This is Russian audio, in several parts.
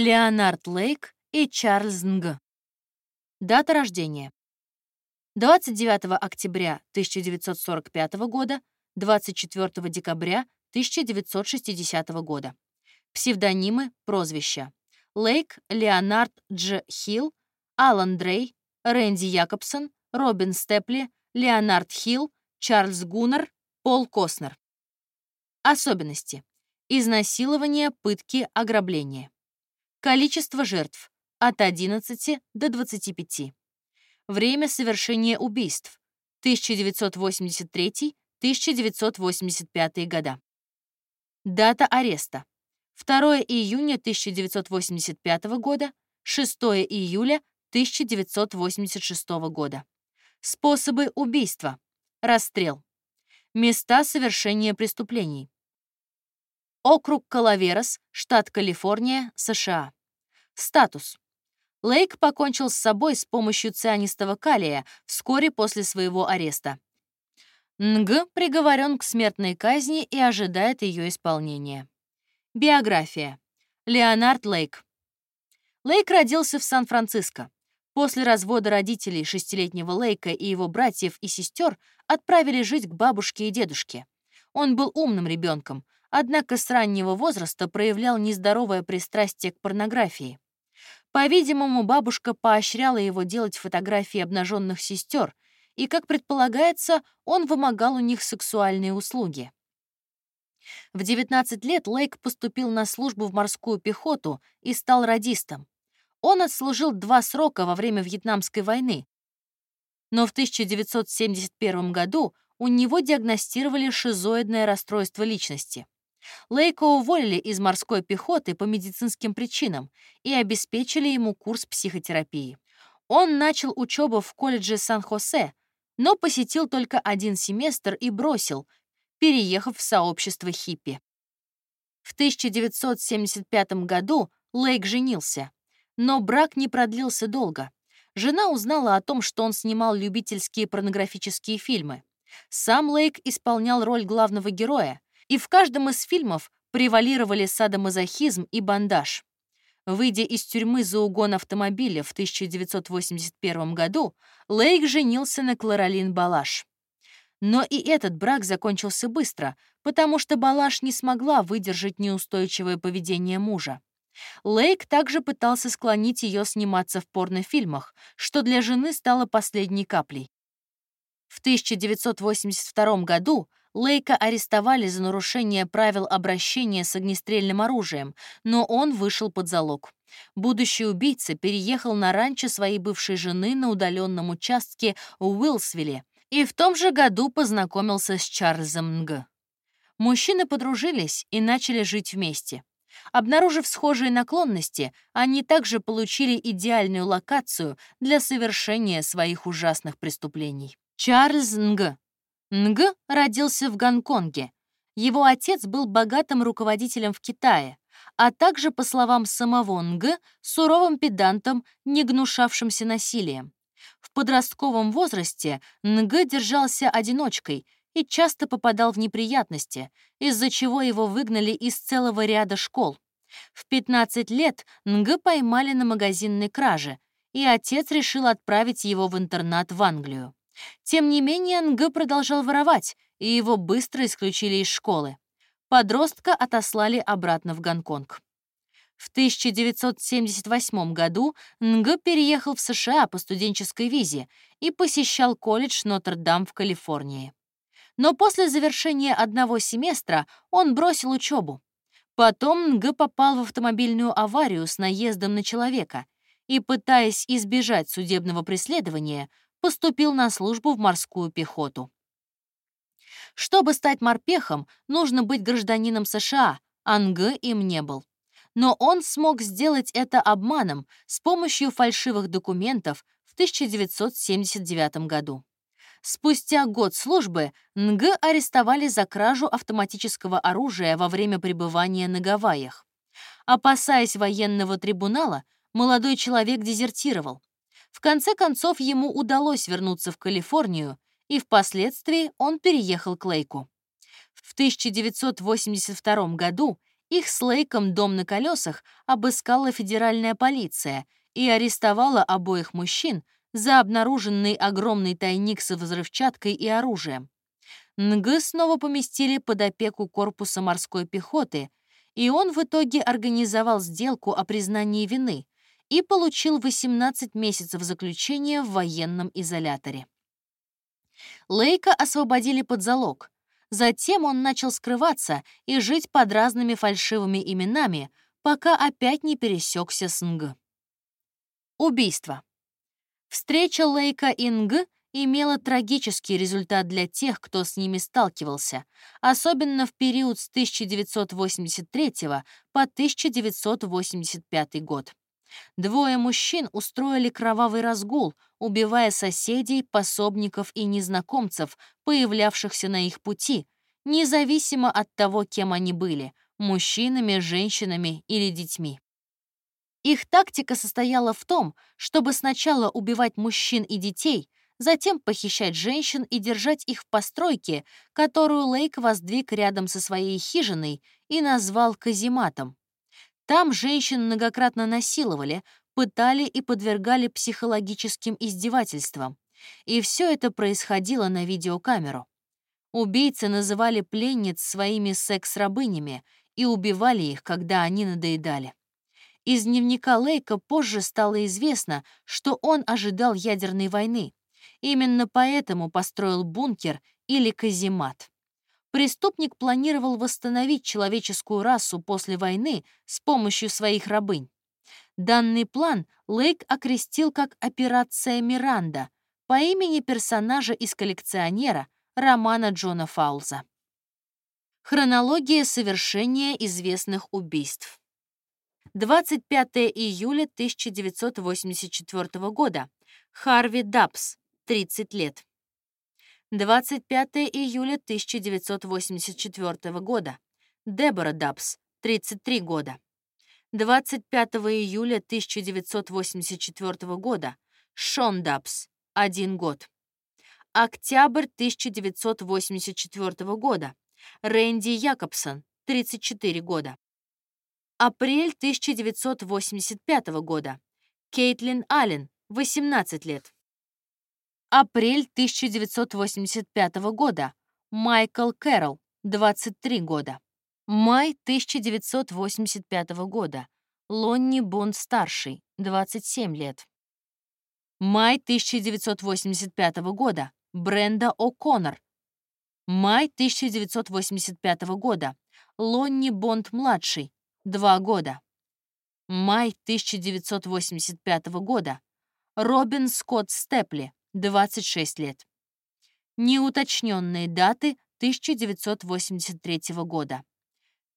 Леонард Лейк и Чарльз Нг. Дата рождения. 29 октября 1945 года, 24 декабря 1960 года. Псевдонимы, прозвища. Лейк, Леонард Дж. Хилл, Алан Дрей, Рэнди Якобсон, Робин Степли, Леонард Хилл, Чарльз Гуннер, Пол Коснер. Особенности. Изнасилование, пытки, ограбление. Количество жертв — от 11 до 25. Время совершения убийств — 1983-1985 года. Дата ареста — 2 июня 1985 года, 6 июля 1986 года. Способы убийства. Расстрел. Места совершения преступлений. Округ Калаверас, штат Калифорния, США. Статус. Лейк покончил с собой с помощью цианистого калия вскоре после своего ареста. Нг приговорен к смертной казни и ожидает ее исполнения. Биография. Леонард Лейк. Лейк родился в Сан-Франциско. После развода родителей шестилетнего Лейка и его братьев и сестер отправили жить к бабушке и дедушке. Он был умным ребенком, однако с раннего возраста проявлял нездоровое пристрастие к порнографии. По-видимому, бабушка поощряла его делать фотографии обнаженных сестер, и, как предполагается, он вымогал у них сексуальные услуги. В 19 лет Лейк поступил на службу в морскую пехоту и стал радистом. Он отслужил два срока во время Вьетнамской войны, но в 1971 году у него диагностировали шизоидное расстройство личности. Лейка уволили из морской пехоты по медицинским причинам и обеспечили ему курс психотерапии. Он начал учебу в колледже Сан-Хосе, но посетил только один семестр и бросил, переехав в сообщество хиппи. В 1975 году Лейк женился, но брак не продлился долго. Жена узнала о том, что он снимал любительские порнографические фильмы. Сам Лейк исполнял роль главного героя, и в каждом из фильмов превалировали садомазохизм и бандаж. Выйдя из тюрьмы за угон автомобиля в 1981 году, Лейк женился на Кларолин Балаш. Но и этот брак закончился быстро, потому что Балаш не смогла выдержать неустойчивое поведение мужа. Лейк также пытался склонить ее сниматься в порнофильмах, что для жены стало последней каплей. В 1982 году Лейка арестовали за нарушение правил обращения с огнестрельным оружием, но он вышел под залог. Будущий убийца переехал на ранчо своей бывшей жены на удаленном участке в Уиллсвилле и в том же году познакомился с Чарльзом Нг. Мужчины подружились и начали жить вместе. Обнаружив схожие наклонности, они также получили идеальную локацию для совершения своих ужасных преступлений. Чарльз Нг Нг родился в Гонконге. Его отец был богатым руководителем в Китае, а также, по словам самого Нг, суровым педантом, не гнушавшимся насилием. В подростковом возрасте Нг держался одиночкой и часто попадал в неприятности, из-за чего его выгнали из целого ряда школ. В 15 лет Нг поймали на магазинной краже, и отец решил отправить его в интернат в Англию. Тем не менее, Нг продолжал воровать, и его быстро исключили из школы. Подростка отослали обратно в Гонконг. В 1978 году Нг переехал в США по студенческой визе и посещал колледж Нотр-Дам в Калифорнии. Но после завершения одного семестра он бросил учебу. Потом Нг попал в автомобильную аварию с наездом на человека и, пытаясь избежать судебного преследования, поступил на службу в морскую пехоту. Чтобы стать морпехом, нужно быть гражданином США, Анг им не был. Но он смог сделать это обманом с помощью фальшивых документов в 1979 году. Спустя год службы Нг арестовали за кражу автоматического оружия во время пребывания на Гавайях. Опасаясь военного трибунала, молодой человек дезертировал. В конце концов, ему удалось вернуться в Калифорнию, и впоследствии он переехал к Лейку. В 1982 году Их с Лейком дом на колесах обыскала федеральная полиция и арестовала обоих мужчин за обнаруженный огромный тайник с взрывчаткой и оружием. НГ снова поместили под опеку корпуса морской пехоты, и он в итоге организовал сделку о признании вины и получил 18 месяцев заключения в военном изоляторе. Лейка освободили под залог. Затем он начал скрываться и жить под разными фальшивыми именами, пока опять не пересекся с Нг. Убийство. Встреча Лейка и Нг имела трагический результат для тех, кто с ними сталкивался, особенно в период с 1983 по 1985 год. Двое мужчин устроили кровавый разгул, убивая соседей, пособников и незнакомцев, появлявшихся на их пути, независимо от того, кем они были — мужчинами, женщинами или детьми. Их тактика состояла в том, чтобы сначала убивать мужчин и детей, затем похищать женщин и держать их в постройке, которую Лейк воздвиг рядом со своей хижиной и назвал казематом. Там женщин многократно насиловали, пытали и подвергали психологическим издевательствам. И все это происходило на видеокамеру. Убийцы называли пленниц своими секс-рабынями и убивали их, когда они надоедали. Из дневника Лейка позже стало известно, что он ожидал ядерной войны. Именно поэтому построил бункер или каземат. Преступник планировал восстановить человеческую расу после войны с помощью своих рабынь. Данный план Лейк окрестил как «Операция Миранда» по имени персонажа из коллекционера романа Джона Фаулза. Хронология совершения известных убийств. 25 июля 1984 года. Харви Дабс, 30 лет. 25 июля 1984 года. Дебора Дабс, 33 года. 25 июля 1984 года. Шон Дабс, 1 год. Октябрь 1984 года. Рэнди Якобсон, 34 года. Апрель 1985 года. Кейтлин Аллен, 18 лет. Апрель 1985 года. Майкл Кэрролл, 23 года. Май 1985 года. Лонни Бонд-старший, 27 лет. Май 1985 года. Бренда О'Коннор. Май 1985 года. Лонни Бонд-младший, 2 года. Май 1985 года. Робин Скотт Степли, 26 лет. Неуточненные даты 1983 года.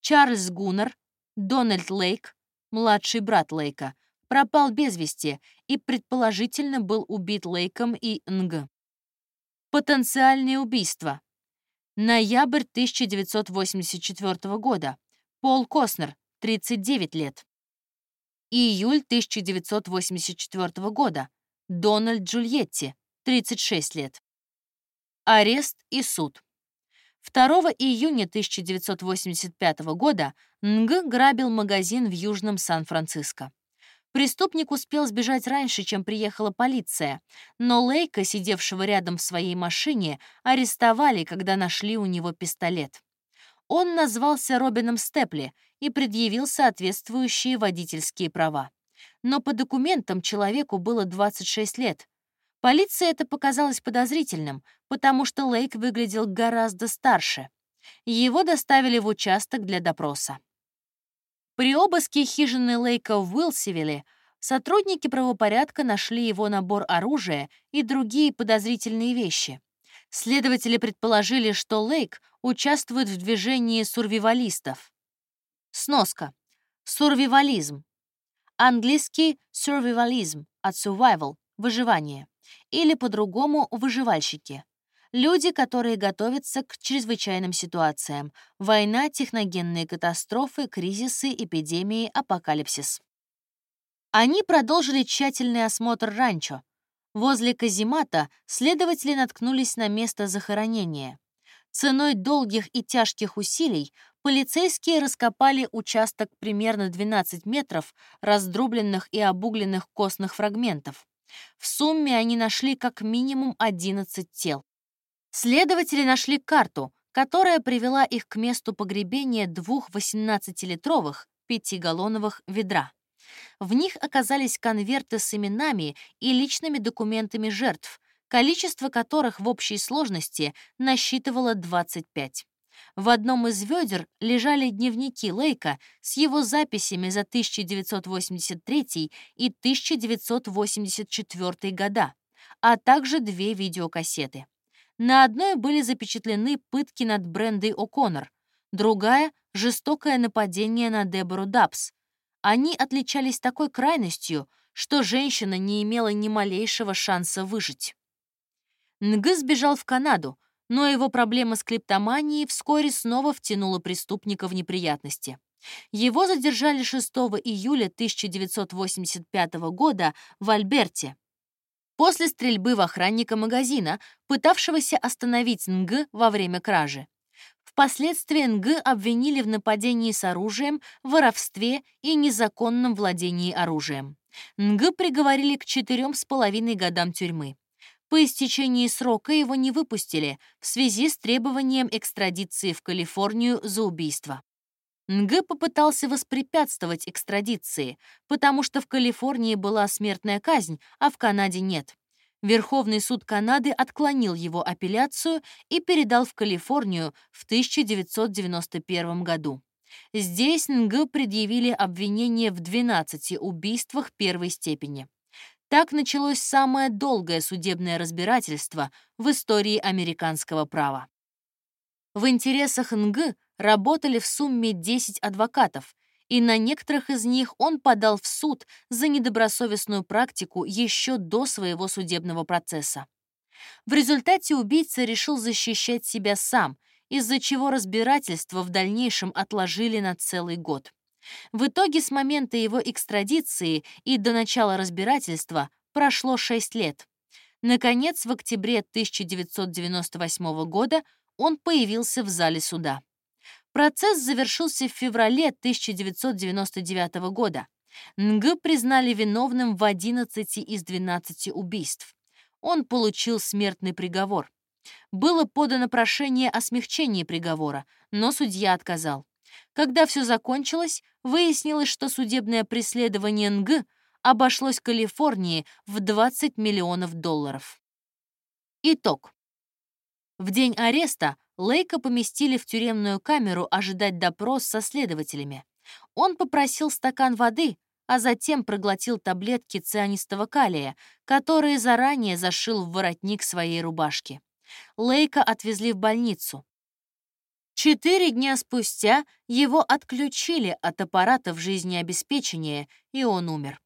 Чарльз Гуннер, Дональд Лейк, младший брат Лейка, пропал без вести и предположительно был убит Лейком и Нг. Потенциальные убийства. Ноябрь 1984 года. Пол Коснер, 39 лет. Июль 1984 года. Дональд Джульетти, 36 лет. Арест и суд. 2 июня 1985 года Нг грабил магазин в Южном Сан-Франциско. Преступник успел сбежать раньше, чем приехала полиция, но Лейка, сидевшего рядом в своей машине, арестовали, когда нашли у него пистолет. Он назвался Робином Степли и предъявил соответствующие водительские права. Но по документам человеку было 26 лет, Полиции это показалось подозрительным, потому что Лейк выглядел гораздо старше. Его доставили в участок для допроса. При обыске хижины Лейка в Уилсивилле сотрудники правопорядка нашли его набор оружия и другие подозрительные вещи. Следователи предположили, что Лейк участвует в движении сурвивалистов. Сноска. Сурвивализм. Английский survivalism от survival — выживание или по-другому выживальщики. Люди, которые готовятся к чрезвычайным ситуациям. Война, техногенные катастрофы, кризисы, эпидемии, апокалипсис. Они продолжили тщательный осмотр ранчо. Возле каземата следователи наткнулись на место захоронения. Ценой долгих и тяжких усилий полицейские раскопали участок примерно 12 метров раздробленных и обугленных костных фрагментов. В сумме они нашли как минимум 11 тел. Следователи нашли карту, которая привела их к месту погребения двух 18-литровых пятигаллоновых ведра. В них оказались конверты с именами и личными документами жертв, количество которых в общей сложности насчитывало 25. В одном из ведер лежали дневники Лейка с его записями за 1983 и 1984 года, а также две видеокассеты. На одной были запечатлены пытки над Брендой О'Коннор, другая — жестокое нападение на Дебору Дабс. Они отличались такой крайностью, что женщина не имела ни малейшего шанса выжить. Нг сбежал в Канаду, но его проблема с клептоманией вскоре снова втянула преступника в неприятности. Его задержали 6 июля 1985 года в Альберте, после стрельбы в охранника магазина, пытавшегося остановить Нг во время кражи. Впоследствии Нг обвинили в нападении с оружием, воровстве и незаконном владении оружием. Нг приговорили к четырем с половиной годам тюрьмы. По истечении срока его не выпустили в связи с требованием экстрадиции в Калифорнию за убийство. Нг попытался воспрепятствовать экстрадиции, потому что в Калифорнии была смертная казнь, а в Канаде нет. Верховный суд Канады отклонил его апелляцию и передал в Калифорнию в 1991 году. Здесь Нг предъявили обвинение в 12 убийствах первой степени. Так началось самое долгое судебное разбирательство в истории американского права. В интересах НГ работали в сумме 10 адвокатов, и на некоторых из них он подал в суд за недобросовестную практику еще до своего судебного процесса. В результате убийца решил защищать себя сам, из-за чего разбирательство в дальнейшем отложили на целый год. В итоге с момента его экстрадиции и до начала разбирательства прошло 6 лет. Наконец, в октябре 1998 года он появился в зале суда. Процесс завершился в феврале 1999 года. Нг признали виновным в 11 из 12 убийств. Он получил смертный приговор. Было подано прошение о смягчении приговора, но судья отказал. Когда все закончилось, выяснилось, что судебное преследование Нг обошлось Калифорнии в 20 миллионов долларов. Итог. В день ареста Лейка поместили в тюремную камеру ожидать допрос со следователями. Он попросил стакан воды, а затем проглотил таблетки цианистого калия, которые заранее зашил в воротник своей рубашки. Лейка отвезли в больницу. Четыре дня спустя его отключили от аппаратов жизнеобеспечения, и он умер.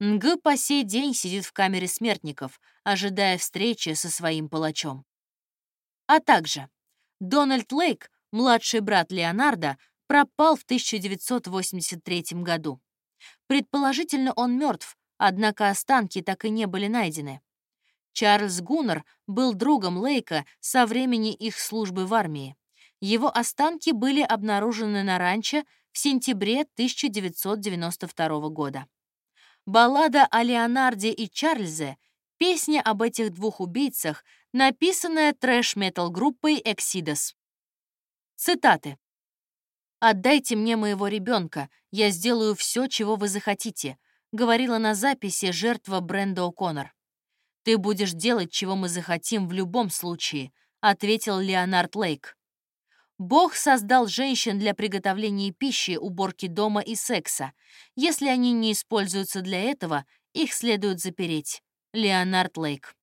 Нг по сей день сидит в камере смертников, ожидая встречи со своим палачом. А также Дональд Лейк, младший брат Леонардо, пропал в 1983 году. Предположительно, он мертв, однако останки так и не были найдены. Чарльз Гуннер был другом Лейка со времени их службы в армии. Его останки были обнаружены на ранчо в сентябре 1992 года. Баллада о Леонарде и Чарльзе — песня об этих двух убийцах, написанная трэш-метал группой Exodus. Цитаты. «Отдайте мне моего ребенка, я сделаю все, чего вы захотите», говорила на записи жертва Бренда О'Коннор. «Ты будешь делать, чего мы захотим в любом случае», ответил Леонард Лейк. Бог создал женщин для приготовления пищи, уборки дома и секса. Если они не используются для этого, их следует запереть. Леонард Лейк.